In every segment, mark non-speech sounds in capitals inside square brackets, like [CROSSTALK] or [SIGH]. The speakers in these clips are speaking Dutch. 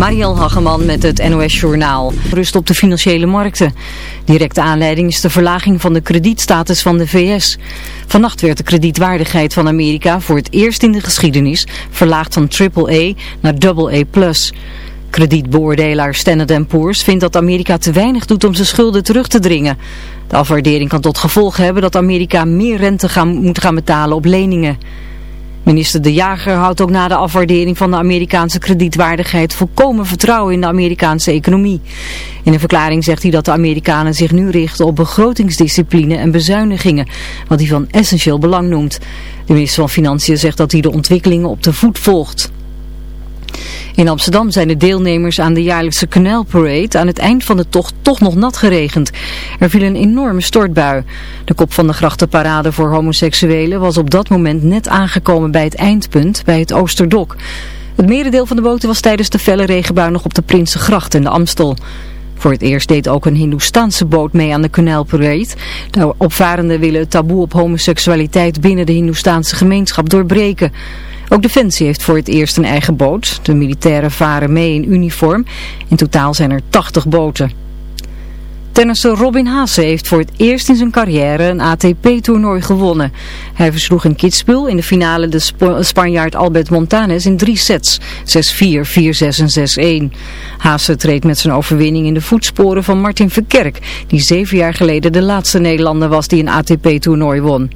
Mariel Hageman met het NOS Journaal. Rust op de financiële markten. Directe aanleiding is de verlaging van de kredietstatus van de VS. Vannacht werd de kredietwaardigheid van Amerika voor het eerst in de geschiedenis verlaagd van AAA naar AA+. Kredietbeoordelaar Standard Poor's vindt dat Amerika te weinig doet om zijn schulden terug te dringen. De afwaardering kan tot gevolg hebben dat Amerika meer rente gaan, moet gaan betalen op leningen. Minister De Jager houdt ook na de afwaardering van de Amerikaanse kredietwaardigheid volkomen vertrouwen in de Amerikaanse economie. In een verklaring zegt hij dat de Amerikanen zich nu richten op begrotingsdiscipline en bezuinigingen, wat hij van essentieel belang noemt. De minister van Financiën zegt dat hij de ontwikkelingen op de voet volgt. In Amsterdam zijn de deelnemers aan de jaarlijkse Parade aan het eind van de tocht toch nog nat geregend. Er viel een enorme stortbui. De kop van de grachtenparade voor homoseksuelen was op dat moment net aangekomen bij het eindpunt, bij het Oosterdok. Het merendeel van de boten was tijdens de felle regenbui nog op de Prinsengracht en de Amstel. Voor het eerst deed ook een Hindoestaanse boot mee aan de Canal Parade. De opvarenden willen het taboe op homoseksualiteit binnen de Hindoestaanse gemeenschap doorbreken. Ook Defensie heeft voor het eerst een eigen boot. De militairen varen mee in uniform. In totaal zijn er 80 boten. Tennisser Robin Haase heeft voor het eerst in zijn carrière een ATP-toernooi gewonnen. Hij versloeg in Kitzbühel in de finale de Spanjaard Albert Montanes in drie sets. 6-4, 4-6 en 6-1. Haase treedt met zijn overwinning in de voetsporen van Martin Verkerk, die zeven jaar geleden de laatste Nederlander was die een ATP-toernooi won.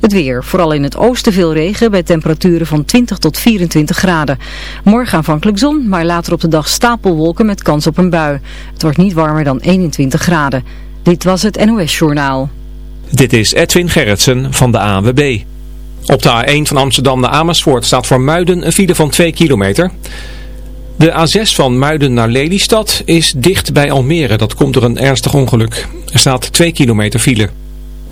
Het weer, vooral in het oosten veel regen bij temperaturen van 20 tot 24 graden. Morgen aanvankelijk zon, maar later op de dag stapelwolken met kans op een bui. Het wordt niet warmer dan 21 graden. Dit was het NOS Journaal. Dit is Edwin Gerritsen van de ANWB. Op de A1 van Amsterdam naar Amersfoort staat voor Muiden een file van 2 kilometer. De A6 van Muiden naar Lelystad is dicht bij Almere. Dat komt door een ernstig ongeluk. Er staat 2 kilometer file.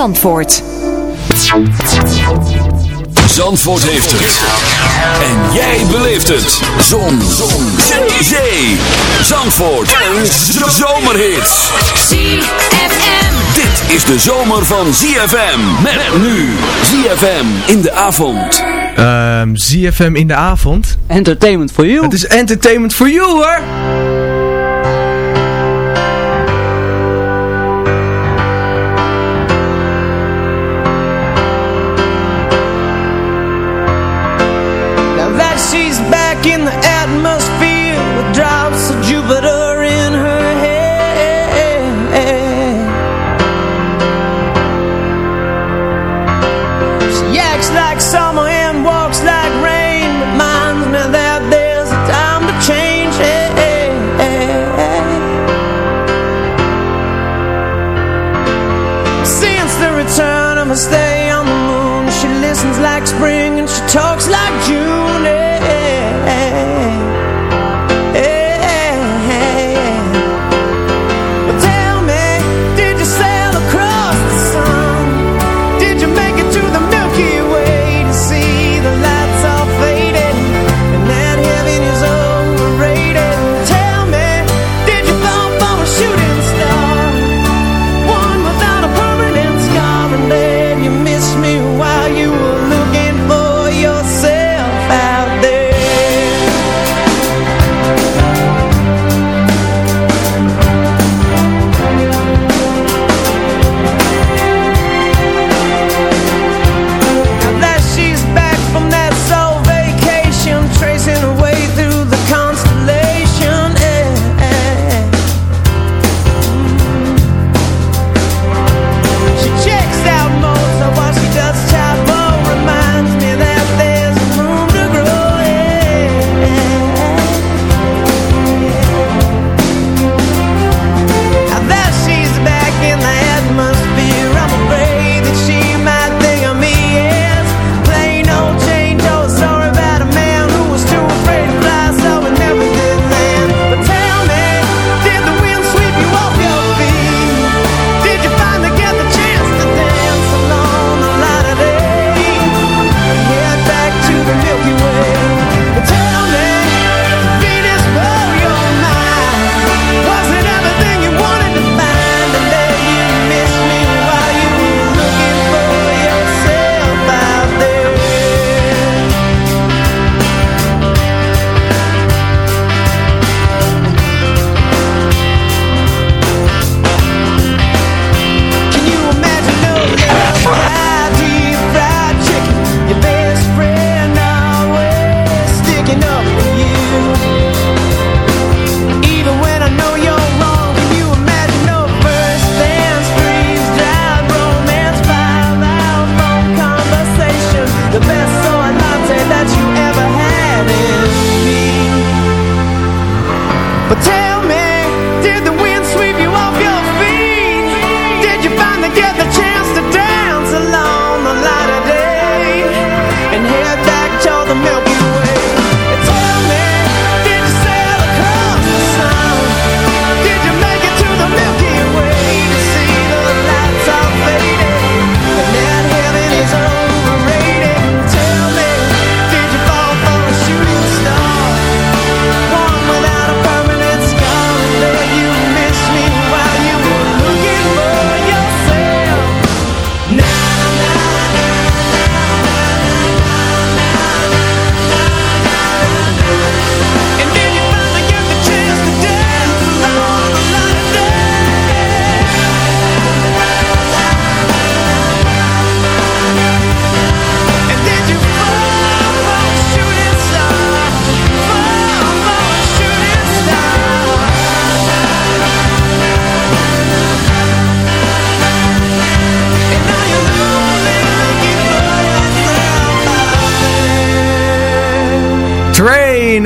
Zandvoort. Zandvoort heeft het. En jij beleeft het. Zon. Zon. Zee. Zee. Zandvoort. Een zomerhit. ZFM. Dit is de zomer van ZFM. Met nu. ZFM in de avond. Ehm ZFM in de avond. Entertainment for you. Het is entertainment for you hoor. Looking at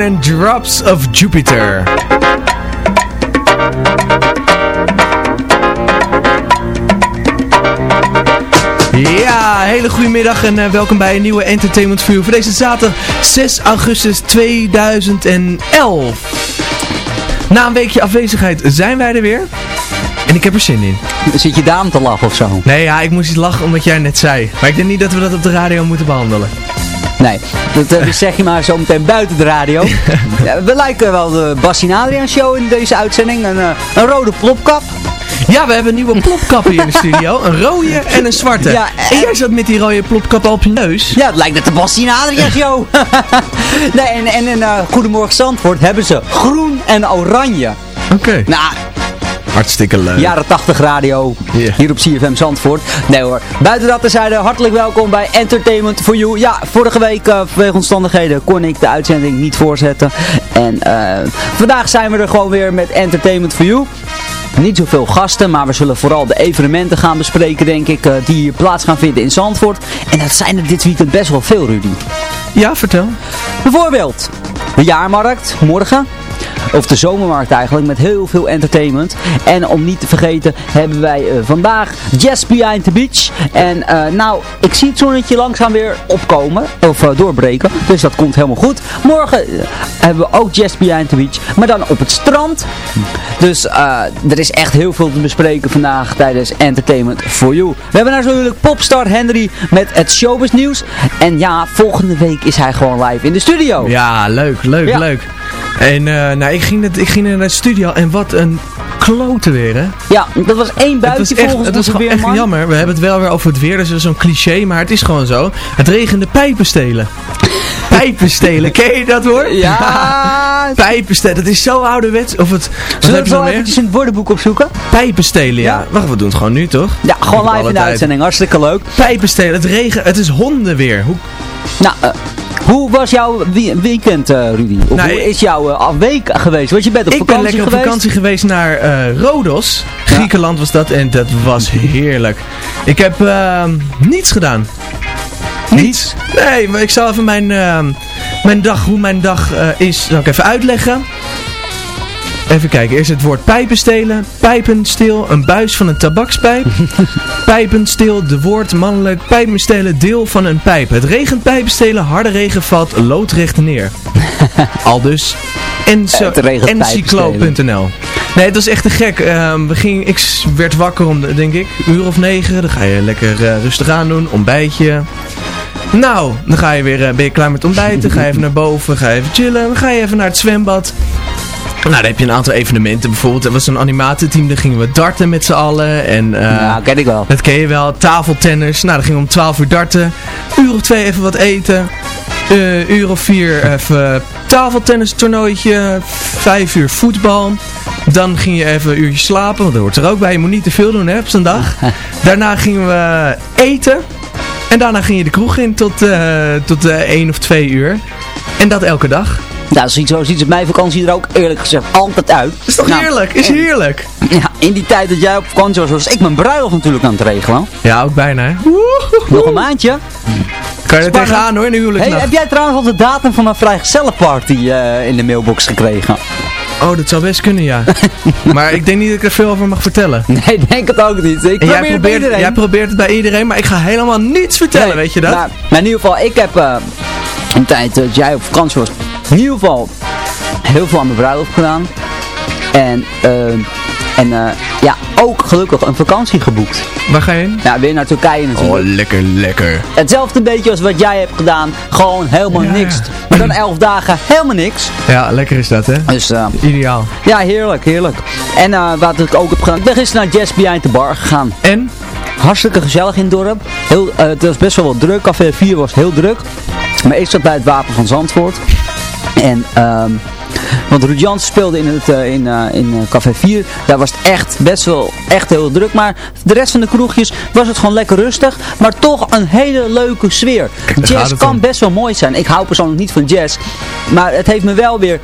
And Drops of Jupiter. Ja, hele goede middag en eh, welkom bij een nieuwe Entertainment View voor deze zaterdag 6 augustus 2011. Na een weekje afwezigheid zijn wij er weer. En ik heb er zin in. Zit je daarom te lachen of zo? Nee, ja, ik moest iets lachen omdat jij net zei. Maar ik denk niet dat we dat op de radio moeten behandelen. Nee, dat eh, zeg je maar zo meteen buiten de radio. [LAUGHS] Ja, we lijken wel de Bassie en Adriaan show in deze uitzending. Een, eh, een rode plopkap. Ja, we hebben een nieuwe plopkap hier in de studio. [LAUGHS] Een rode en een zwarte. Ja, en jij zat met die rode plopkap al op je neus. Ja, het lijkt net de Bassie en Adriaan show. [LAUGHS] nee, en, en in eh, Goedemorgen Zandvoort hebben ze groen en oranje. Oké. Nou, Hartstikke leuk. jaren 80 radio, Ja. hier op CFM Zandvoort. Nee hoor, buiten dat terzijde, hartelijk welkom bij Entertainment for You. Ja, vorige week uh, vanwege omstandigheden kon ik de uitzending niet voorzetten. En eh, vandaag zijn we er gewoon weer met Entertainment for You. Niet zoveel gasten, maar we zullen vooral de evenementen gaan bespreken, denk ik, eh, die hier plaats gaan vinden in Zandvoort. En dat zijn er dit weekend best wel veel, Rudy. Ja, vertel. Bijvoorbeeld, de jaarmarkt, morgen. Of de zomermarkt eigenlijk, met heel veel entertainment. En om niet te vergeten hebben wij eh, vandaag Jazz Behind the Beach. En eh, nou, ik zie het zonnetje langzaam weer opkomen, of eh, doorbreken. Dus dat komt helemaal goed. Morgen hebben we ook Jazz Behind the Beach, maar dan op het strand. Dus er is echt heel veel te bespreken vandaag tijdens Entertainment for You. We hebben natuurlijk Popstar Henry met het showbiz nieuws. En ja, volgende week is hij gewoon live in de studio. Ja, leuk, leuk, Ja. leuk. En nou, ik ging, net, ik ging naar de studio en wat een klote weer, hè? Ja, dat was één Het buitje was echt, het was gewoon echt jammer. We hebben het wel weer over het weer, dus dat is zo'n cliché, maar het is gewoon zo. Het regende pijpenstelen. [LAUGHS] pijpenstelen, ken je dat hoor? Ja. [LAUGHS] Pijpenstelen, dat is zo ouderwets. Of het, Zullen we nog meer? eventjes in het woordenboek opzoeken? Pijpenstelen, ja. Wacht, we doen het gewoon nu toch? Ja, gewoon live in de tijd. uitzending. Hartstikke leuk. Pijpenstelen, het regen, het is hondenweer. Hoe, Nou, eh, hoe was jouw weekend, eh, Rudy? Of Nou, hoe ik- is jouw eh, week geweest? Want je bent op ik ben vakantie lekker op geweest. vakantie geweest naar Rodos. Griekenland was dat en dat was heerlijk. Ik heb ehm, niets gedaan. Niets? Nee, maar ik zal even mijn, ehm, mijn dag, hoe mijn dag is, zal ik even uitleggen. Even kijken, eerst het woord pijpenstelen, pijpenstil, een buis van een tabakspijp. [LAUGHS] pijpenstil, de woord mannelijk, pijpenstelen, deel van een pijp. Het regent pijpenstelen, harde regen valt loodrecht neer. [LAUGHS] Al dus encyclo.nl Nee, het was echt te gek. Ehm, we ik werd wakker om, de- denk ik, een uur of negen. Dan ga je lekker eh, rustig aan doen, ontbijtje. Nou, dan ga je weer, eh, ben je klaar met ontbijten, ga je even naar boven, ga je even chillen. Dan ga je even naar het zwembad. Nou, dan heb je een aantal evenementen. Bijvoorbeeld, er was een animatieteam, daar gingen we darten met z'n allen. En, eh, Ja, ken ik wel. Dat ken je wel. Tafeltennis. Nou, dan gingen we om 12 uur darten. Uur of twee even wat eten. Eh, uur of vier even tafeltennis toernooitje. Vijf uur voetbal. Dan ging je even een uurtje slapen, want dat hoort er ook bij. Je moet niet te veel doen hè, op zo'n dag. [LAUGHS] Daarna gingen we eten. En daarna ging je de kroeg in tot, eh tot eh 1 of 2 uur. En dat elke dag. Nou, ziet, zo ziet het mijn vakantie er ook eerlijk gezegd altijd uit. Is toch Nou, heerlijk? Is en- heerlijk? Ja, in die tijd dat jij op vakantie was, was ik mijn bruiloft natuurlijk aan het regelen. Ja, ook bijna hè. Nog een maandje. Kan je er tegenaan hoor, in de Hey, huwelijksnacht. heb jij trouwens al de datum van een vrijgezellenparty eh in de mailbox gekregen? Oh, dat zou best kunnen, ja. [LAUGHS] maar ik denk niet dat ik er veel over mag vertellen. Nee, ik denk het ook niet. Ik jij probeer het jij probeert het bij iedereen, maar ik ga helemaal niets vertellen, Nee, weet je dat? Maar, maar in ieder geval, ik heb eh, een tijd dat jij op vakantie was, in ieder geval heel veel aan mijn bruiloft gedaan. En, eh, en eh, ja, ook gelukkig een vakantie geboekt. Waar ga je heen? Ja, weer naar Turkije natuurlijk. Oh, lekker, lekker. Hetzelfde beetje als wat jij hebt gedaan. Gewoon helemaal Ja. niks. Maar dan elf dagen helemaal niks. Ja, lekker is dat, hè? Dus eh, Ideaal. ja, heerlijk, heerlijk. En eh, wat ik ook heb gedaan. Ik ben gisteren naar Jazz Behind the Bar gegaan. En? Hartstikke gezellig in het dorp. Heel, eh, het was best wel wat druk. Café 4 was heel druk. Maar ik zat bij het Wapen van Zandvoort. En, ehm want Ruud speelde in, het, eh, in, eh, in eh, Café 4. Daar was het echt best wel echt heel druk. Maar de rest van de kroegjes was het gewoon lekker rustig. Maar toch een hele leuke sfeer. Jazz kan best wel mooi zijn. Ik hou persoonlijk niet van jazz. Maar het heeft me wel weer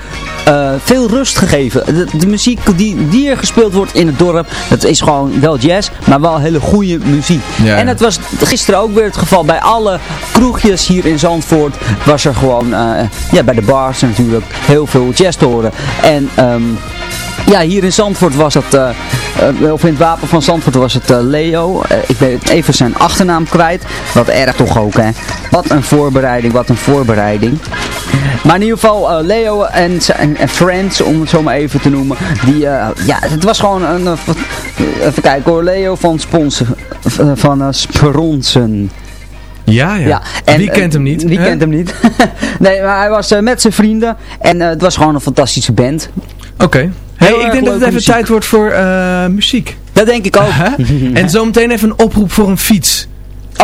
veel rust gegeven. De, de muziek die, die er gespeeld wordt in het dorp, dat is gewoon wel jazz, maar wel hele goede muziek. Ja. En het was gisteren ook weer het geval. Bij alle kroegjes hier in Zandvoort was er gewoon, ja, bij de bars natuurlijk, heel veel jazz te En ehm, ja, hier in Zandvoort was het, eh, eh, of in het wapen van Zandvoort was het eh, Leo. Ik ben even zijn achternaam kwijt. Wat erg toch ook, hè. Wat een voorbereiding, wat een voorbereiding. Maar in ieder geval, Leo en, en Friends, om het zo maar even te noemen. Die, ja, het was gewoon een... even kijken hoor, Leo van Sponsen, van Spronsen. Ja, ja. Ja, en, Wie kent hem niet? Wie hè? kent hem niet? [LAUGHS] nee, maar hij was eh, met zijn vrienden en eh, het was gewoon een fantastische band. Oké. Hey, ik denk dat het even muziek. tijd wordt voor eh, muziek. Dat denk ik ook. [LAUGHS] En zometeen even een oproep voor een fiets.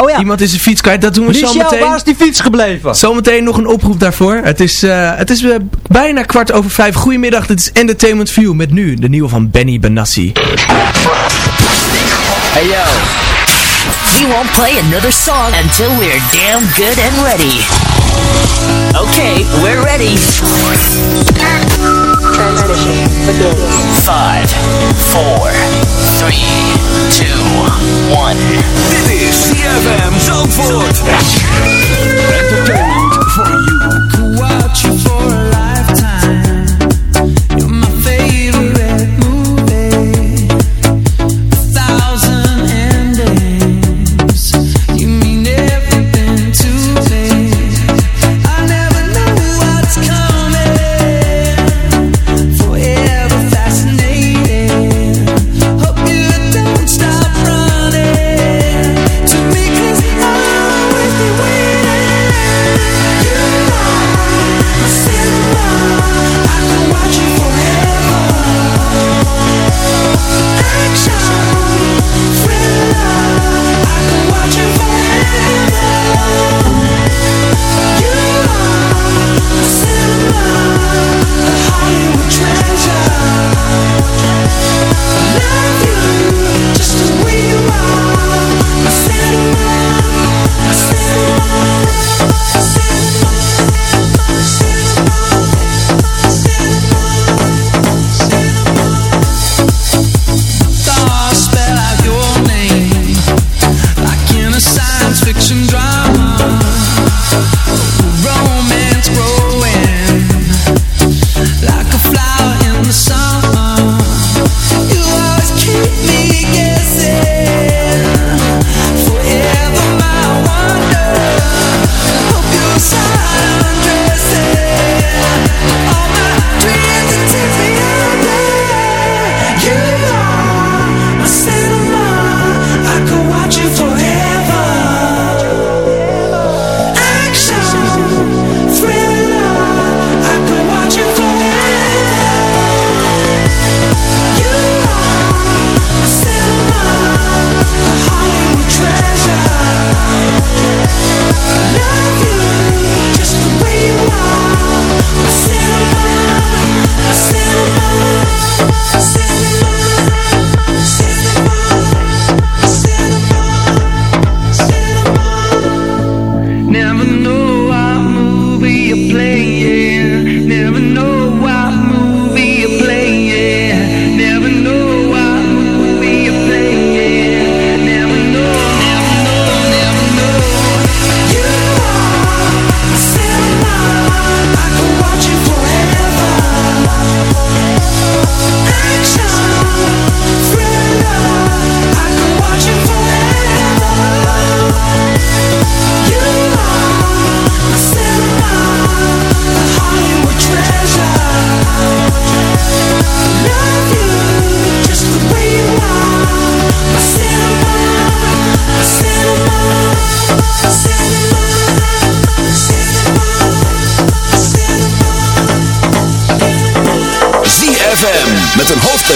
Oh ja, Iemand is een fiets kwijt, dat doen we Michel, zometeen. waar is die fiets gebleven? Zometeen nog een oproep daarvoor. Het is, eh, het is eh, bijna kwart over vijf. Goedemiddag, dit is Entertainment View met nu de nieuwe van Benny Benassi. Hey yo. We won't play another song until we're damn good and ready. Okay, we're ready. Five, four, three, two, one. Dit is CFM Zandvoort. Entertainment for you. Watch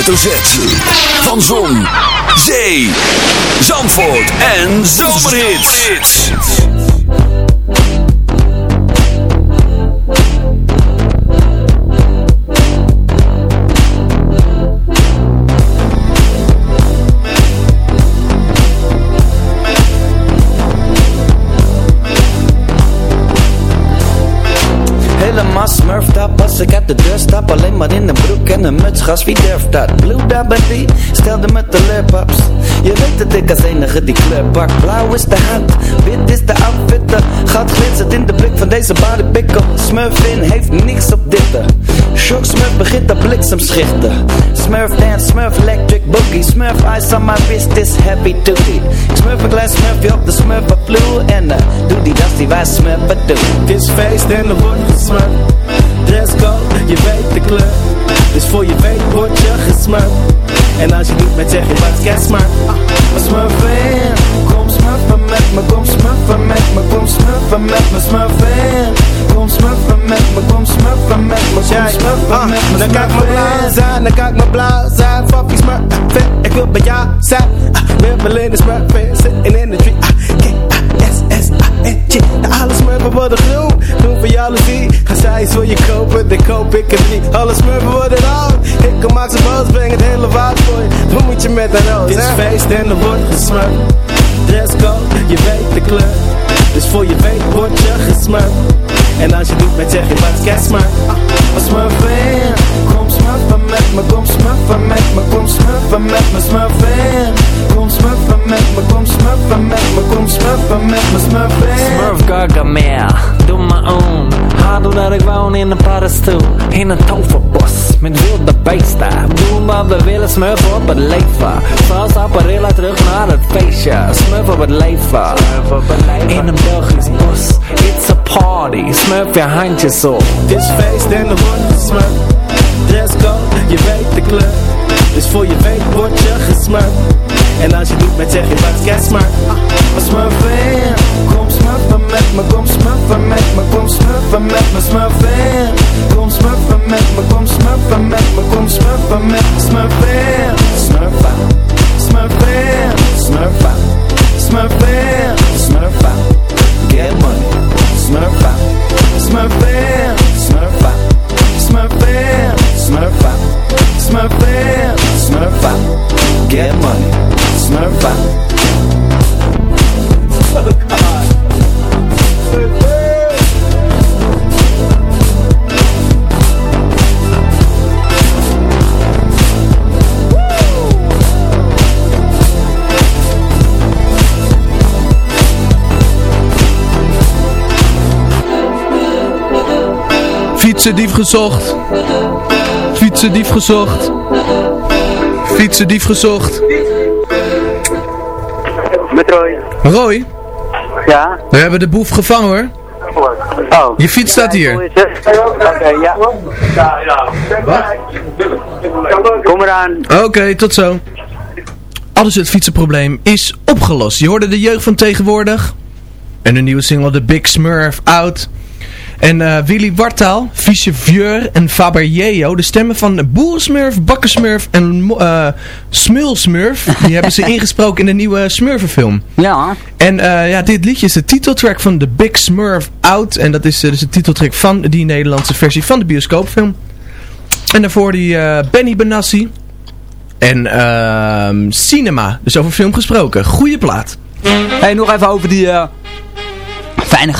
hoofdletter. Van Zon, Zee, Zandvoort en Zomerhits. Helemaal smurfed up als ik uit de deur en een muts, gas, wie durft dat? Blue die stelde me teleurups Je weet dat ik als enige die kleur pak. Blauw is de hand, wit is de outfit. De gat glinstert in de blik van deze bodypicker Smurfin heeft niks op dit. Shock Smurf begint de bliksemschichten Smurf dance, Smurf electric boogie. Smurf ice on my wrist is heavy duty Smurf een klein smurfje op de smurfervloer En uh, doe die das die wij smurfen doen Het is feest en er wordt gesmurfd. Dress code, je weet de kleur. Dus voor je weet word je gesmurfd. En als je niet met zeg je wat get smart Maar smurfen, kom smurfen met me Kom smurfen met me, kom smurfen met me Smurfen, kom smurfen met me Kom smurfen met me, kom smurfen met me Dan kijk me blauw zijn, dan kijk me blauw zijn. Fuck smurfen, ik wil bij jou zijn. Met mijn leden smurfen, zitten in de tree. K-A-S-S-A-N-G Alle smurfen worden groen, doen voor jaloezie Ga zij iets voor je kopen, dan koop ik het niet. Alle smurfen worden rood, ik kom maak ze boos Breng het hele woud voor je, dan moet je met een roos Het is feest en er wordt gesmurfd Dresscode, je weet de kleur. Dus voor je weet word je gesmurfd En als je doet met zeg je wat smurf uh, Smurfen, kom smurfen met me Kom smurfen met me, kom smurfen met me Smurfen, kom smurfen met me Kom smurfen met me, kom smurfen met me Smurfen Smurf Gargamel, doe maar om Haar doordat ik woon in een paddenstoel. In een toverbos met wilde beesten. Doen wat we willen, smurfen op het leven. Zoals Apparilla terug naar het feestje. Smurf op het leven. In een Belgisch bos It's a party, smurf je handjes op. Het is feest en er wordt gesmurfd Dresscode, je weet de kleur. Dus voor je weet word je gesmurfd En als je doet met zeg je wat get smart Maar smurfen, kom smurfen met me Kom smurfen met me, kom smurfen met me Smurfen, kom smurfen met me Kom smurfen met me, kom smurfen met me Smurfen, smurfen Smurfen, smurfen Smurfen, smurfen Get money, Smurfen, smurfen Fietsen dief gezocht. Fietsen dief gezocht. Fietsen dief gezocht. Met Roy. Roy, Ja? we hebben de boef gevangen hoor. Oh. Je fiets staat hier. Oké, ja. Kom eraan. Oké, tot zo. Alles het fietsenprobleem is opgelost. Je hoorde de jeugd van tegenwoordig. En de nieuwe single The Big Smurf out. En eh, Willy Wartaal, Vice Vieur en Faber Yeo, de stemmen van Boerensmurf, Bakkersmurf en uh, Smulsmurf, die hebben ze [LAUGHS] ingesproken in de nieuwe Smurfenfilm. Ja. En eh, ja, dit liedje is de titeltrack van The Big Smurf Out. En dat is uh, dus de titeltrack van die Nederlandse versie van de bioscoopfilm. En daarvoor die Benny Benassi en ehm, Cinema, dus over film gesproken. Goeie plaat. Hey, nog even over die fijne,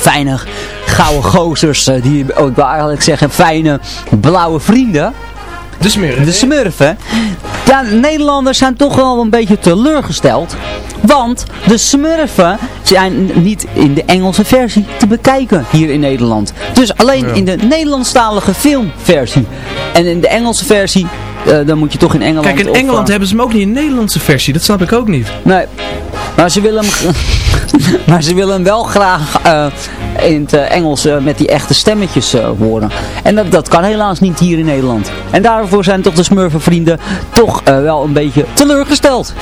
fijne gouden gozers, uh, die, oh, ik wil eigenlijk zeggen, fijne blauwe vrienden. De smurfen. De smurfen. Ja, Nederlanders zijn toch wel een beetje teleurgesteld. Want de smurfen zijn niet in de Engelse versie te bekijken hier in Nederland. Dus alleen ja. in de Nederlandstalige filmversie. En in de Engelse versie, uh, dan moet je toch in Engeland... Kijk, in of, Engeland uh, hebben ze hem ook niet in de Nederlandse versie. Dat snap ik ook niet. Nee, maar ze willen hem, [LAUGHS] maar ze willen hem wel graag uh, in het uh, Engels uh, met die echte stemmetjes horen. En dat, dat kan helaas niet hier in Nederland. En daarvoor zijn toch de smurfenvrienden toch wel een beetje teleurgesteld.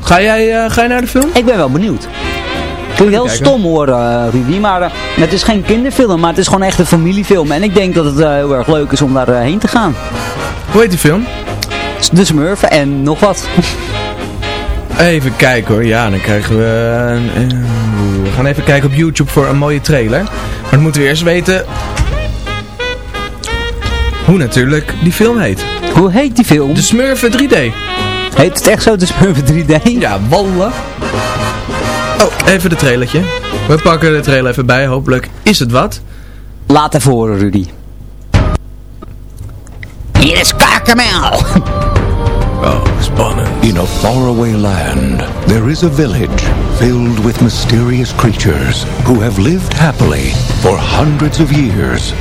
Ga jij, ga je naar de film? Ik ben wel benieuwd. Klinkt heel stom hoor, uh, Rudy, maar uh, het is geen kinderfilm, maar het is gewoon echt een familiefilm. En ik denk dat het uh, heel erg leuk is om daarheen te gaan. Hoe heet die film? de Smurfen en nog wat. [LAUGHS] Even kijken hoor, ja, dan krijgen we... een- we gaan even kijken op YouTube voor een mooie trailer. Maar dan moeten we eerst weten... Hoe natuurlijk die film heet. Hoe heet die film? De Smurfen 3D. Heet het echt zo, de Smurfen 3D? Ja, wallen. Oh, even de trailertje. We pakken de trailer even bij, hopelijk is het wat. Laat even horen, Rudy. Hier is Gargamel. Spannend. In a faraway land, there is a village filled with mysterious creatures who have lived happily for hundreds of years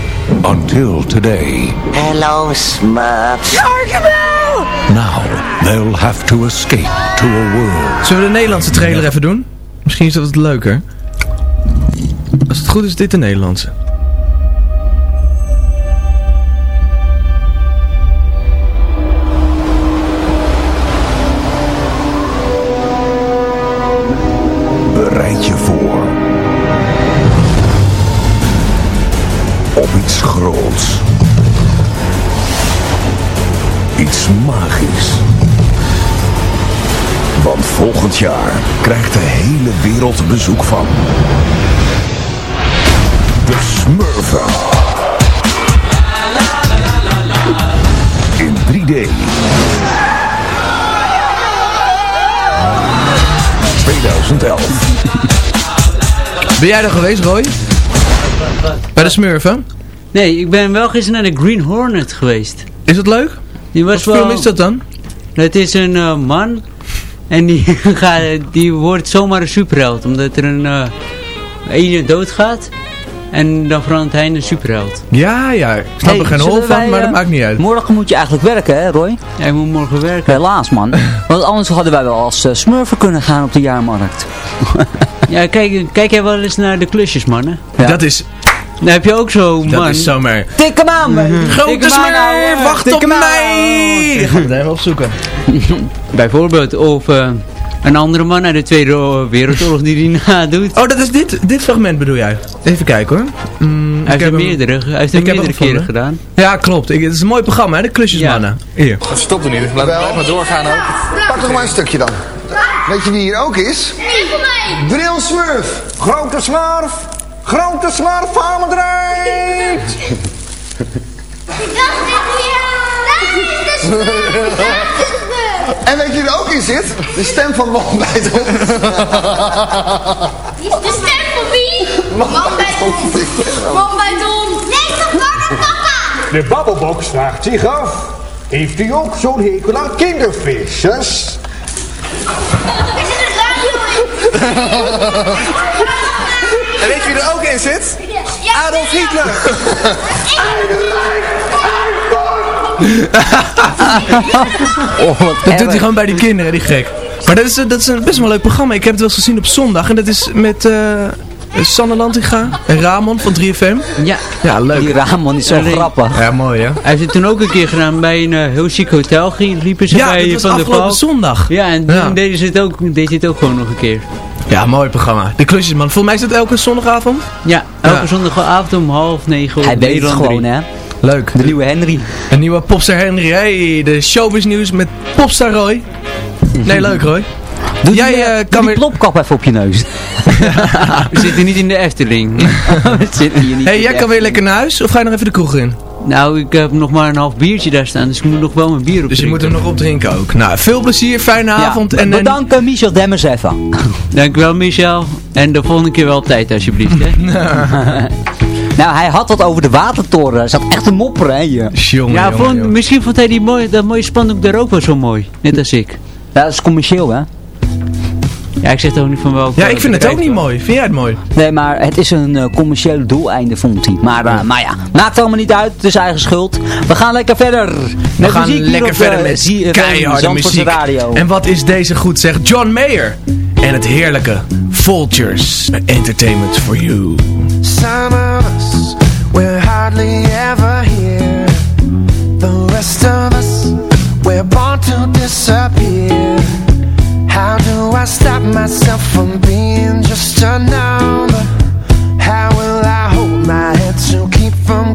until today. Hello, Smurfs. Gargamel! Now, they'll have to escape to a world. Zullen we de Nederlandse trailer even doen? Misschien is dat wat leuker. Als het goed is, is dit de Nederlandse. Iets magisch. Want volgend jaar krijgt de hele wereld bezoek van... De Smurfen. In 3D. 2011. Ben jij er geweest, Roy? Bij de Smurfen? Nee, ik ben wel gisteren naar de Green Hornet geweest. Is het leuk? Die was Wat voor wel... film is dat dan? Het is een eh, man en die, [LAUGHS] gaat, die wordt zomaar een superheld. Omdat er een uh, ene doodgaat en dan verandert hij in een superheld. Ja, ja. Ik snap Hey, er geen hol van, wij, maar dat eh, maakt niet uit. Morgen moet je eigenlijk werken, hè Roy? Ja, ik moet morgen werken. Helaas, man. [LAUGHS] Want anders hadden wij wel als uh, smurfen kunnen gaan op de jaarmarkt. [LAUGHS] ja, kijk, kijk jij wel eens naar de klusjes, mannen? Ja. Dat is... Dan heb je ook zo'n man. Dat is zomaar... Tik hem aan, man. Grote smurf, wacht op mij! Ik ga het even opzoeken. [LAUGHS] Bijvoorbeeld, of uh, een andere man uit de Tweede Wereldoorlog die die nadoet. Oh, dat is dit, dit fragment bedoel jij? Even kijken hoor. Mm, hij heeft er meerdere, hij heeft er meerdere keren gedaan. Ja, klopt. Ik, het is een mooi programma, hè? De klusjesmannen. Ja. Hier. Dat stopt er niet. Laat blijf maar doorgaan ook. Pak nog maar een stukje dan. Weet je wie hier ook is? Bril Smurf. Grote Smurf. Grote Smurf, Hamendrecht. En weet je wie er ook in zit? De stem van Man bij de De stem van wie? Man bij Man bij Don. Nee, toch papa? De babbelbox vraagt zich af. Heeft u ook zo'n hekel aan kindervisjes? Er zit een radio [LAUGHS] in. En weet je wie er ook in zit? Adolf Hitler. [LAUGHS] oh, dat doet hij gewoon bij die kinderen, die gek. Maar dat is, dat is een best wel een leuk programma. Ik heb het wel eens gezien op zondag. En dat is met uh, Sanne Lantinga en Ramon van 3FM. Ja. Ja, leuk. Die Ramon is zo Alleen, grappig. Ja, mooi hè. Hij heeft het toen ook een keer gedaan bij een uh, heel chic hotel. Liepen ze ja, bij dat was Van der afgelopen zondag. Ja, en ja. toen deed het ook, deed hij het ook gewoon nog een keer. Ja, mooi programma. De klusjesman. Volgens mij is dat elke zondagavond? Ja, elke ja. zondagavond om half negen. Hij weet het gewoon hè. Leuk. De nieuwe Henry. Een nieuwe popstar Henry. Hey, de showbiz nieuws met popstar Roy. Nee, leuk Roy. Doe Jij die, uh, doe kan die weer... plopkap even op je neus. [LAUGHS] We zitten niet in de Efteling. [LAUGHS] We zitten hier niet hey, in jij de kan weer lekker naar huis of ga je nog even de kroeg in? Nou, ik heb nog maar een half biertje daar staan, dus ik moet nog wel mijn bier op Dus je moet hem nog opdrinken ook. Nou, veel plezier, fijne ja, avond. En bedankt Michel Demmers even. [LAUGHS] Dankjewel Michel. En de volgende keer wel op tijd alsjeblieft. Hè? [LAUGHS] [LAUGHS] nou, hij had wat over de watertoren. Hij zat echt te mopperen, hè. Je. Jongen, ja, jongen, vond, jongen. misschien vond hij die mooi, dat mooie spandoek daar ook wel zo mooi. Net als ik. Ja, dat is commercieel, hè. Ja, ik zeg toch niet van welke Ja, ik vind het ook niet mooi. Vind jij het mooi? Nee, maar het is een uh, commercieel doeleinde, vond hij. Maar, uh, maar ja, maakt allemaal niet uit. Het is eigen schuld. We gaan lekker verder. We met gaan muziek lekker op, verder uh, met ZFM, keiharde muziek. Radio. En wat is deze goed, zegt John Mayer. En het heerlijke Vultures. Entertainment for you. Some of us, we're hardly ever here. The rest of us, we're born to disappear. How do I stop myself from being just a number? How will I hold my head to keep from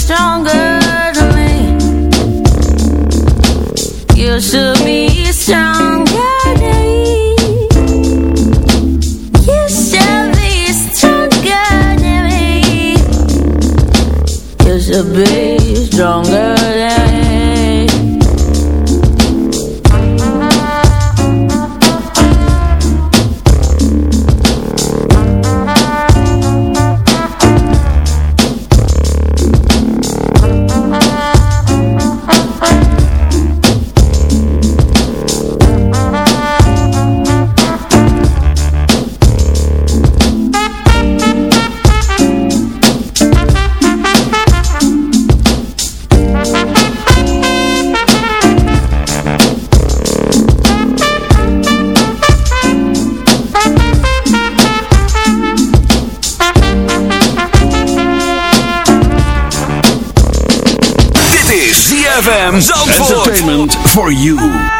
stronger than me. You should be stronger than me. You should be stronger than me. You should be stronger. ZFM. Entertainment for you.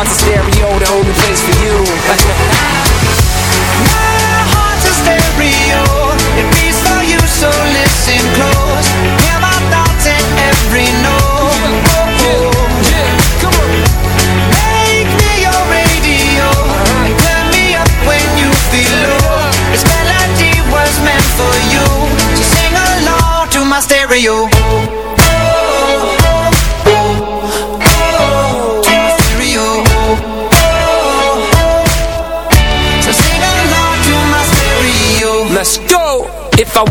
And know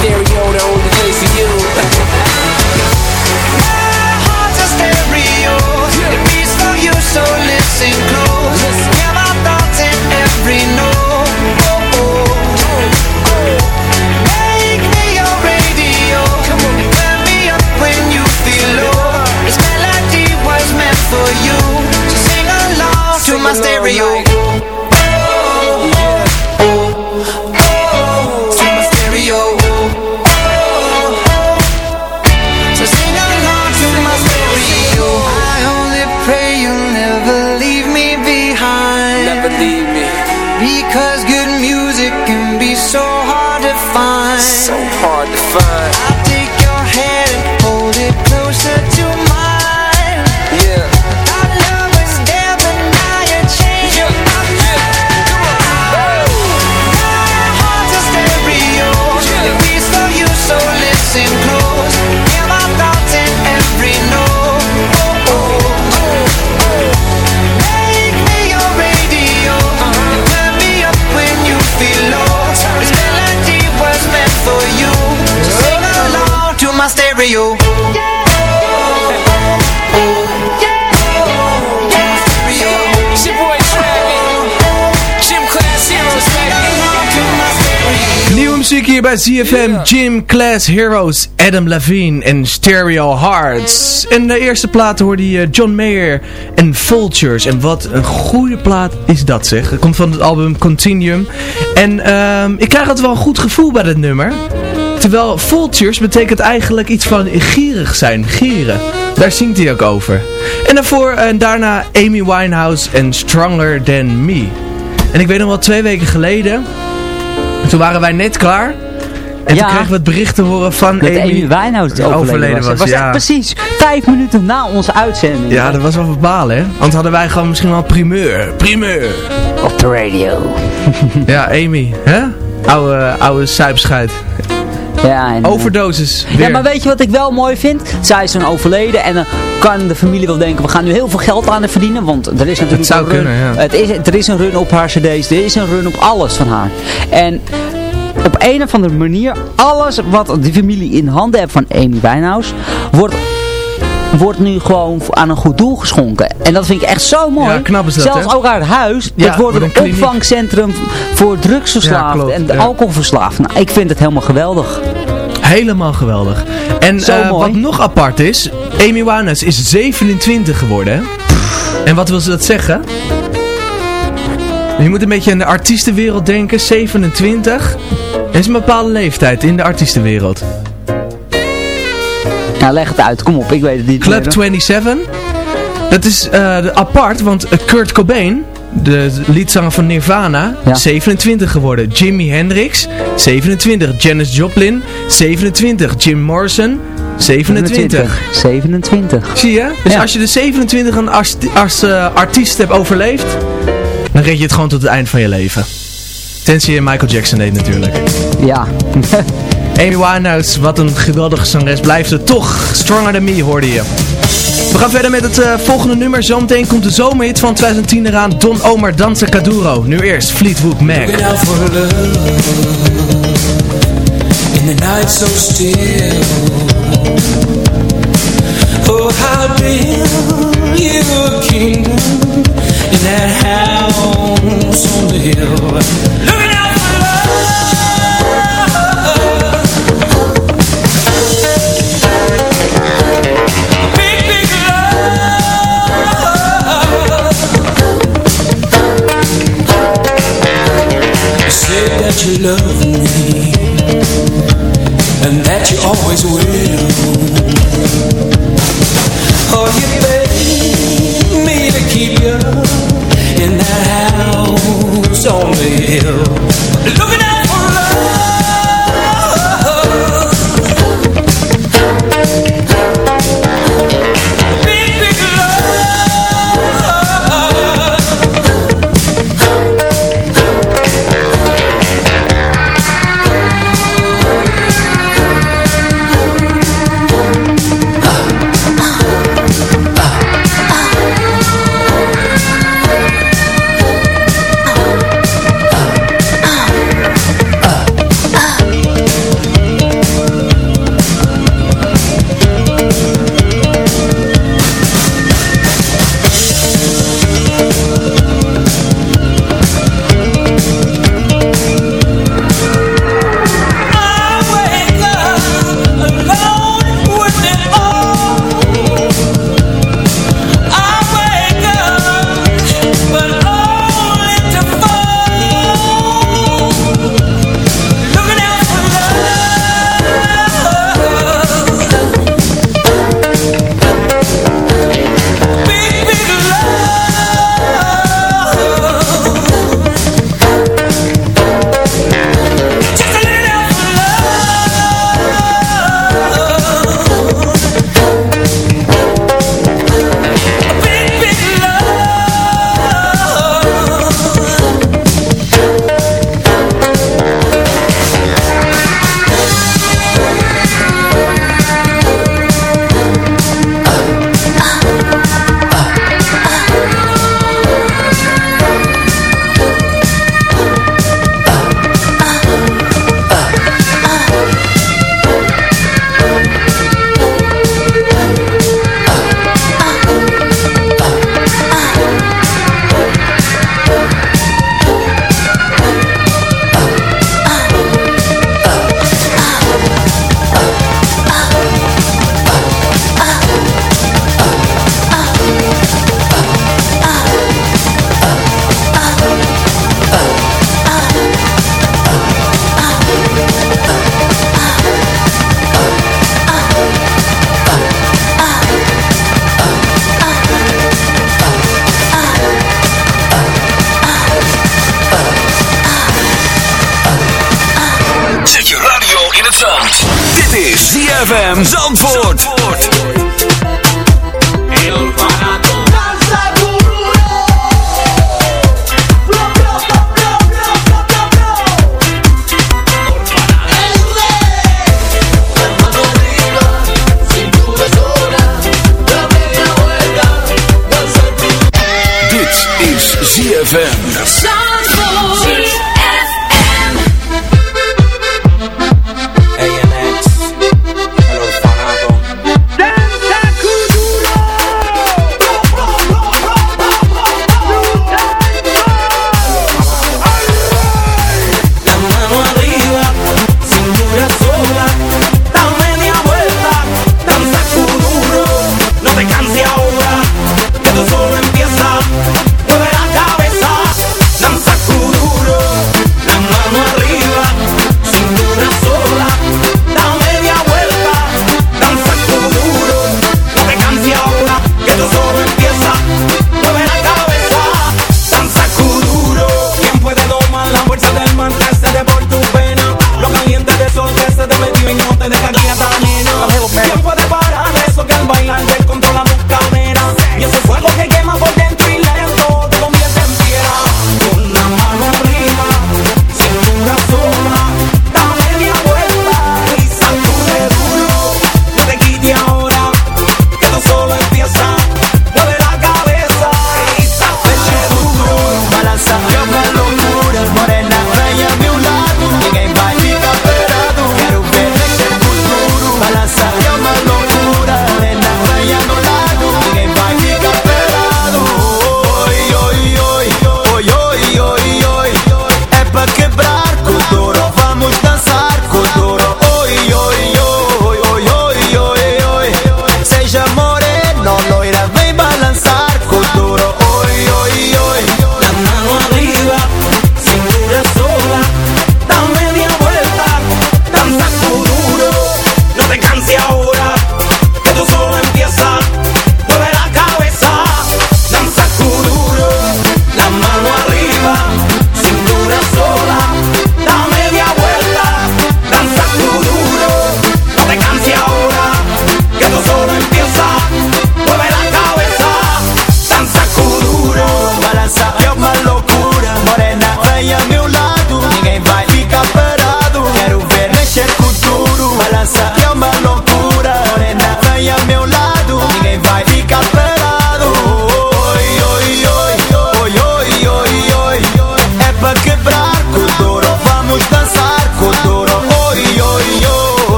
stereo, the only place for you. My heart's a stereo. It beats for you, so listen close. My thoughts in every note. Oh, oh, oh. Make me your radio. Turn me up when you feel low. This melody was meant for you. So sing along to my stereo. Because good music can be so hard to find. So hard to find. Stereo. Nieuwe muziek hier bij ZFM, Gym Class Heroes, Adam Levine en Stereo Hearts. En de eerste plaat hoorde je John Mayer en Vultures. En wat een goede plaat is dat zeg. Het komt van het album Continuum. En ehm, ik krijg altijd wel een goed gevoel bij dit nummer. Terwijl Vultures betekent eigenlijk iets van gierig zijn, gieren. Daar zingt hij ook over. En daarvoor en daarna Amy Winehouse en Stronger Than Me. En ik weet nog wel twee weken geleden toen waren wij net klaar En Ja. toen kregen we het bericht te horen van Dat Amy, Amy Winehouse overleden, was. Het was ja. echt precies vijf minuten na onze uitzending. Ja, dat was wel verbalen, hè? Want hadden wij gewoon misschien wel primeur. Primeur! Op de radio. [LAUGHS] Ja, Amy, hè? Oude, oude. Ja, en, eh, Overdosis. Ja, weer. maar weet je wat ik wel mooi vind? Zij is dan overleden en dan kan de familie wel denken, we gaan nu heel veel geld aan haar verdienen. Want er is natuurlijk Het zou een run, kunnen, ja. het is, er is een run op haar cd's, er is een run op alles van haar. En op een of andere manier, alles wat die familie in handen heeft van Amy Winehouse, wordt wordt nu gewoon aan een goed doel geschonken. En dat vind ik echt zo mooi. Ja, knap is dat, Zelfs hè? ook haar huis, Ja, dat wordt een opvangcentrum voor drugsverslaafden en alcoholverslaafden. Nou, ik vind het helemaal geweldig. Helemaal geweldig. En eh, wat nog apart is, Amy Winehouse is 27 geworden. En wat wil ze dat zeggen? Je moet een beetje aan de artiestenwereld denken, 27. Dat is een bepaalde leeftijd in de artiestenwereld. Nou, leg het uit. Kom op, ik weet het niet Club meer. 27. Dat is eh, apart, want eh, Kurt Cobain, de liedzanger van Nirvana, Ja. 27 geworden. Jimi Hendrix, 27. Janis Joplin, 27. Jim Morrison, 27. 27. Zie je? Dus Ja. als je de 27 aan als, als eh, artiest hebt overleefd, dan red je het gewoon tot het eind van je leven. Tenzij je Michael Jackson deed natuurlijk. Ja. [LAUGHS] Amy Winehouse, wat een geweldige zangeres, blijft het toch. Stronger Than Me hoorde je. We gaan verder met het eh, volgende nummer. Zometeen komt de zomerhit van 2010 eraan. Don Omar Danza Caduro. Nu eerst Fleetwood Mac. In the night so still. Oh, how you a kingdom in that house on the hill. you love me And that you always will. Oh, you begged me to keep you In that house on the hill.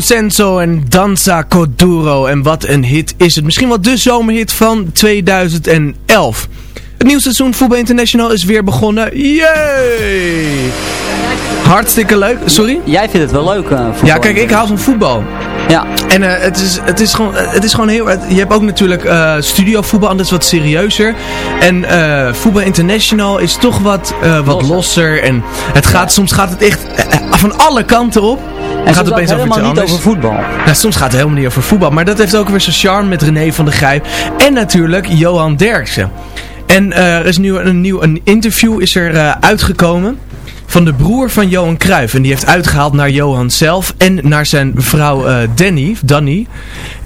Lucenzo en Danza Coduro. En wat een hit is het. Misschien wel de zomerhit van 2011. Het nieuwe seizoen Voetbal International is weer begonnen. Yay! Hartstikke leuk. Sorry? Jij vindt het wel leuk, voetbal. Ja, kijk, ik hou van voetbal. Ja. En eh, het, is, het, is gewoon, het is gewoon heel... het- je hebt ook natuurlijk eh studiovoetbal, dat is wat serieuzer. En eh, voetbal international is toch wat, wat losser. En het gaat, soms gaat het echt van alle kanten op. En gaat ook opeens over iets niet anders. over voetbal. Ja, soms gaat het helemaal niet over voetbal. Maar dat heeft ook weer zijn charme met René van der Grijp. En natuurlijk Johan Derksen. En er is nu een nieuw een interview is er uitgekomen. Van de broer van Johan Cruijff. En die heeft uitgehaald naar Johan zelf. En naar zijn vrouw eh, Danny. Danny.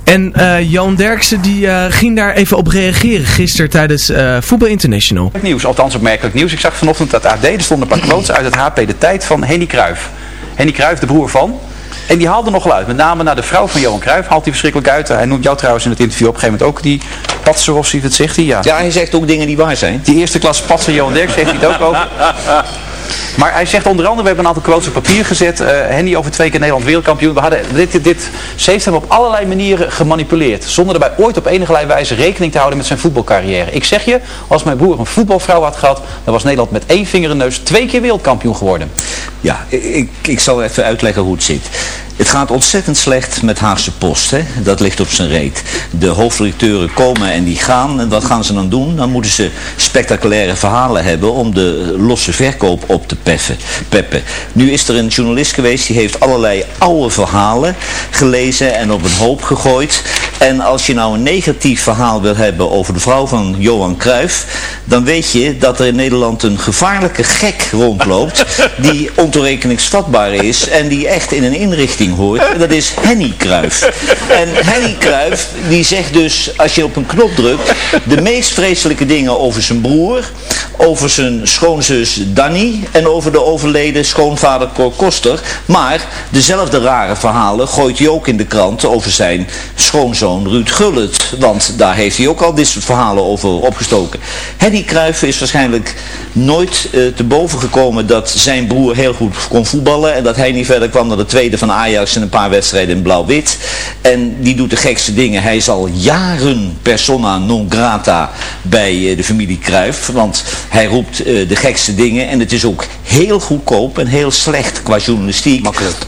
En eh, Johan Derksen die eh, ging daar even op reageren gisteren tijdens eh Voetbal International. Nieuws, althans opmerkelijk nieuws. Ik zag vanochtend dat AD, er stonden een paar quotes uit het HP De Tijd van Henny Cruijff. Henny Cruijff, de broer van. En die haalde nogal uit. Met name naar de vrouw van Johan Cruijff haalt hij verschrikkelijk uit. Hij noemt jou trouwens in het interview op een gegeven moment ook die patser wat zegt hij? Ja. Ja, hij zegt ook dingen die waar zijn. Die eerste klas patser Johan Derks heeft hij het ook over. [LAUGHS] Maar hij zegt onder andere, we hebben een aantal quotes op papier gezet. eh Henny over twee keer Nederland wereldkampioen. We hadden dit, dit, ze heeft hem op allerlei manieren gemanipuleerd. Zonder daarbij ooit op enige wijze rekening te houden met zijn voetbalcarrière. Ik zeg je, als mijn broer een voetbalvrouw had gehad, dan was Nederland met één vinger in de neus twee keer wereldkampioen geworden. Ja, ik, ik zal even uitleggen hoe het zit. Het gaat ontzettend slecht met Haagse Post. Hè? Dat ligt op zijn reet. De hoofdredacteuren komen en die gaan. En wat gaan ze dan doen? Dan moeten ze spectaculaire verhalen hebben om de losse verkoop op te peffen, peppen. Nu is er een journalist geweest die heeft allerlei oude verhalen gelezen en op een hoop gegooid. En als je nou een negatief verhaal wil hebben over de vrouw van Johan Cruijff, dan weet je dat er in Nederland een gevaarlijke gek rondloopt [LAUGHS] die ontoerekeningsvatbaar is en die echt in een inrichting hoort. Dat is Henny Cruijff. En Henny Cruijff die zegt dus, als je op een knop drukt, de meest vreselijke dingen over zijn broer, over zijn schoonzus Danny en over de overleden schoonvader Cor Koster. Maar dezelfde rare verhalen gooit hij ook in de krant over zijn schoonzoon Ruud Gullit. Want daar heeft hij ook al dit soort verhalen over opgestoken. Henny Cruijff is waarschijnlijk nooit eh, te boven gekomen dat zijn broer heel goed kon voetballen. En dat hij niet verder kwam dan de tweede van Ajax en een paar wedstrijden in blauw-wit. En die doet de gekste dingen. Hij is al jaren persona non grata bij eh, de familie Cruijff. Want hij roept eh, de gekste dingen. En het is ook heel goedkoop en heel slecht qua journalistiek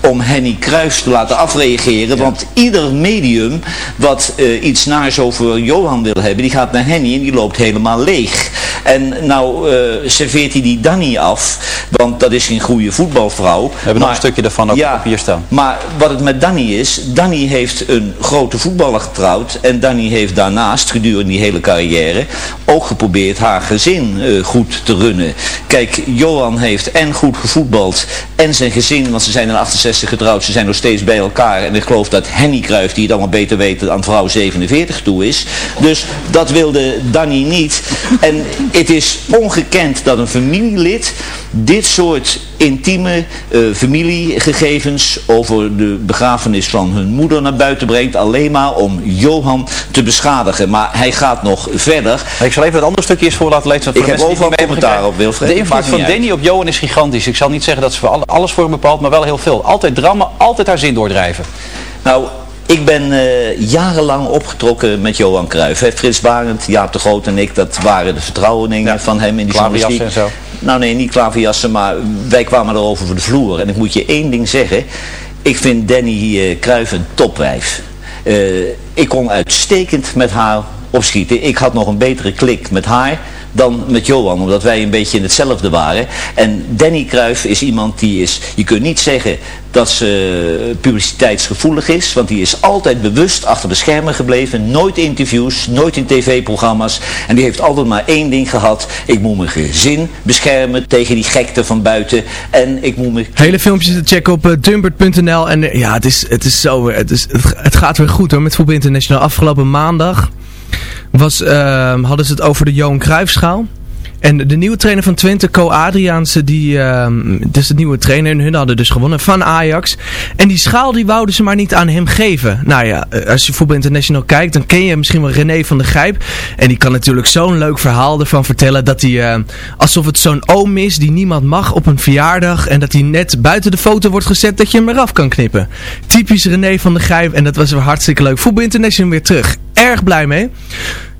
om Henny Cruijff te laten afreageren. Want ieder medium wat eh, iets naars over Johan wil hebben, die gaat naar Henny en die loopt helemaal leeg. En nou serveert hij die Danny af, want dat is geen goede voetbalvrouw. We hebben nog een stukje daarvan ook op papier staan. Maar wat het met Danny is, Danny heeft een grote voetballer getrouwd en Danny heeft daarnaast gedurende die hele carrière ook geprobeerd haar gezin eh, goed te runnen. Kijk, Johan heeft en goed gevoetbald en zijn gezin, want ze zijn in 68 getrouwd, ze zijn nog steeds bij elkaar. En ik geloof dat Henny Cruijff, die het allemaal beter weet, aan vrouw 47 toe is. Dus dat wilde Danny niet. En het is ongekend dat een familielid dit soort intieme eh, familiegegevens over de begrafenis van hun moeder naar buiten brengt. Alleen maar om Johan te beschadigen. Maar hij gaat nog verder. Ik zal even het andere stukje eens voor laten lezen. Ik heb overal commentaar op Wilfred. De invloed van. Danny op Johan is gigantisch. Ik zal niet zeggen dat ze voor alle- alles voor hem bepaalt, maar wel heel veel. Altijd drammen, altijd haar zin doordrijven. Nou, ik ben eh, jarenlang opgetrokken met Johan Cruijff. Hè. Frits Barend, Jaap de Groot en ik, dat waren de vertrouwelingen van hem in die journalistiek. en zo. Nou nee, niet klaverjassen, maar wij kwamen erover voor de vloer. En ik moet je één ding zeggen. Ik vind Danny eh Cruijff een topwijf. Eh, ik kon uitstekend met haar opschieten. Ik had nog een betere klik met haar dan met Johan, omdat wij een beetje in hetzelfde waren. En Danny Cruijff is iemand die is, je kunt niet zeggen dat ze publiciteitsgevoelig is, want die is altijd bewust achter de schermen gebleven, nooit interviews, nooit in tv-programma's. En die heeft altijd maar één ding gehad, ik moet mijn gezin beschermen tegen die gekte van buiten en ik moet me... Hele filmpjes te checken op uh, en uh, ja, het is, het is zo, het, is, het gaat weer goed hoor met Voetbal International. Afgelopen maandag was, uh, hadden ze het over de Johan Cruijffschaal. En de nieuwe trainer van Twente, Co Adriaanse, die, uh, dus de nieuwe trainer, en hun hadden dus gewonnen van Ajax. En die schaal die wouden ze maar niet aan hem geven. Nou ja, als je Voetbal International kijkt, dan ken je misschien wel René van der Gijp. En die kan natuurlijk zo'n leuk verhaal ervan vertellen dat hij, uh, alsof het zo'n oom is die niemand mag op een verjaardag. En dat hij net buiten de foto wordt gezet dat je hem eraf kan knippen. Typisch René van der Gijp en dat was weer hartstikke leuk. Voetbal International weer terug. Erg blij mee.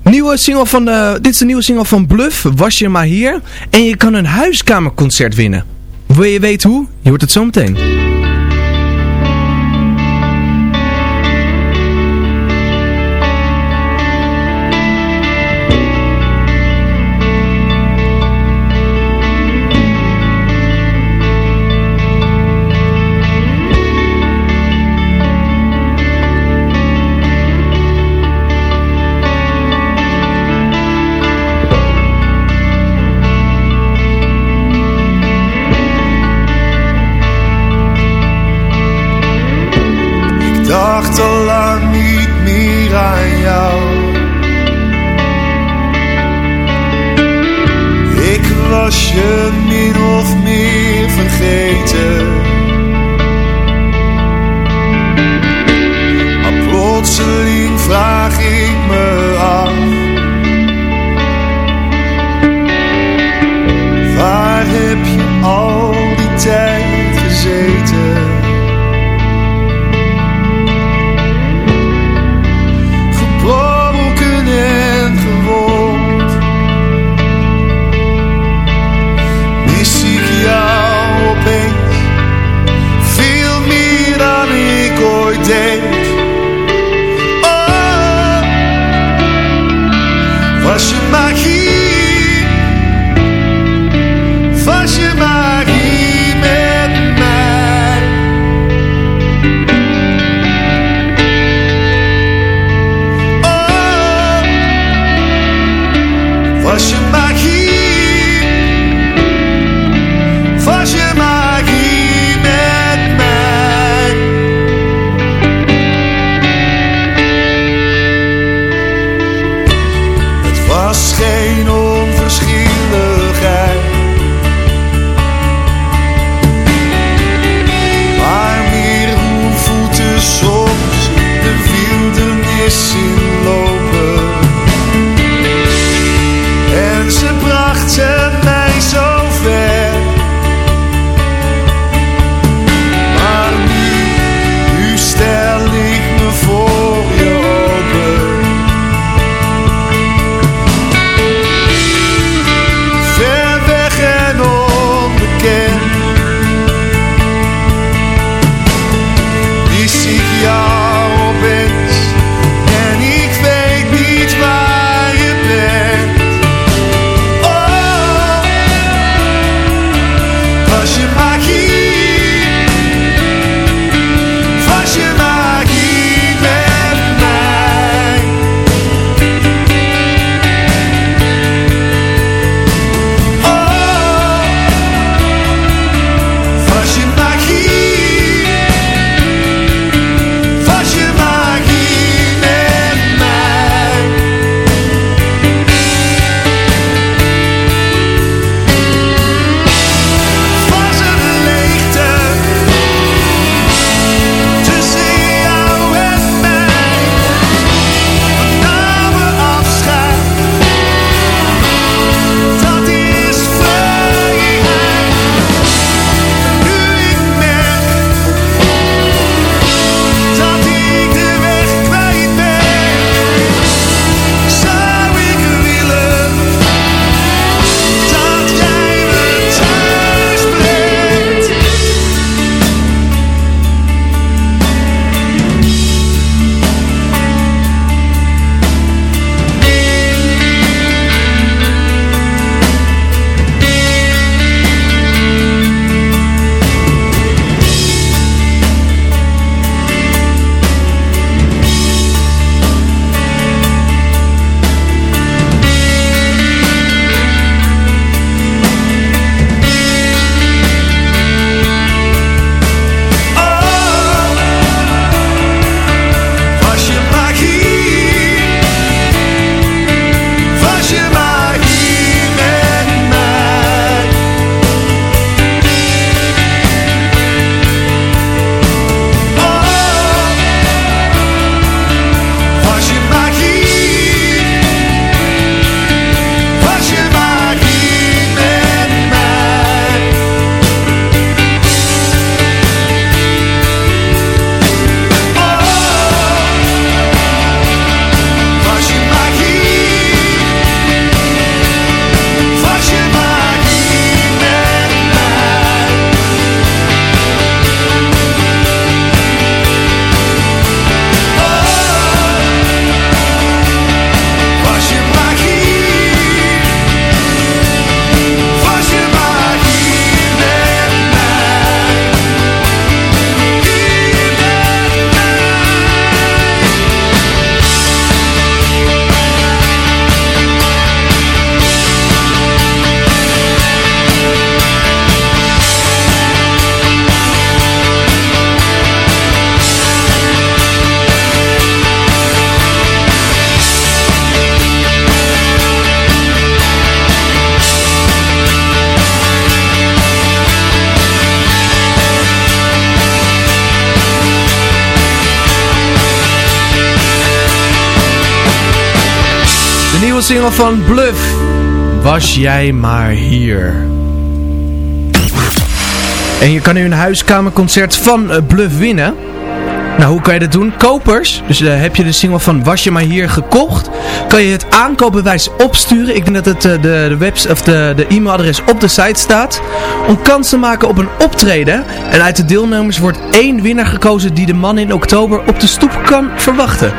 Nieuwe single van de, dit is de nieuwe single van Bluff, Was je maar hier. En je kan een huiskamerconcert winnen. Wil je weten hoe? Je hoort het zo meteen. Worship single van Bluff. Was jij maar hier. En je kan nu een huiskamerconcert van eh, Bluff winnen. Nou, hoe kan je dat doen? Kopers, dus eh, heb je de single van Was je maar hier gekocht, kan je het aankoopbewijs opsturen. Ik denk dat het eh, de, de, webs of de, de e-mailadres op de site staat. Om kans te maken op een optreden. En uit de deelnemers wordt één winnaar gekozen die de man in oktober op de stoep kan verwachten.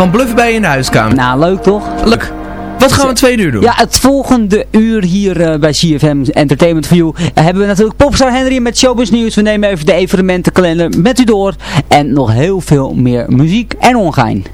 Gewoon bluffen bij je in de huiskamer. Nou, leuk toch? Leuk. Wat gaan we twee uur doen? Ja, het volgende uur hier eh, bij CFM Entertainment for You eh, hebben we natuurlijk Popstar Henry met Showbiz Nieuws. We nemen even de evenementenkalender met u door. En nog heel veel meer muziek en ongein.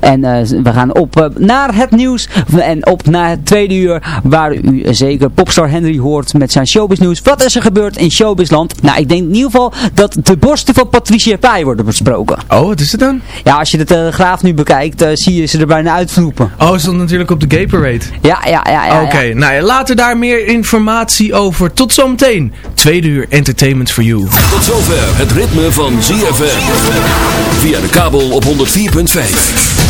En eh, we gaan op eh, naar het nieuws en op naar het tweede uur waar u zeker Popstar Henry hoort met zijn showbiz nieuws. Wat is er gebeurd in showbizland? Nou, ik denk in ieder geval dat de borsten van Patricia Pai worden besproken. Oh, wat is het dan? Ja, als je de Telegraaf nu bekijkt, eh, zie je ze er bijna uitvloepen. Oh, stond natuurlijk op de Gay Parade. Ja, ja, ja. ja Oké, ja. nou ja, later daar meer informatie over. Tot zometeen. Tweede uur Entertainment for You. Tot zover het ritme van ZFM. Via de kabel op 104.5.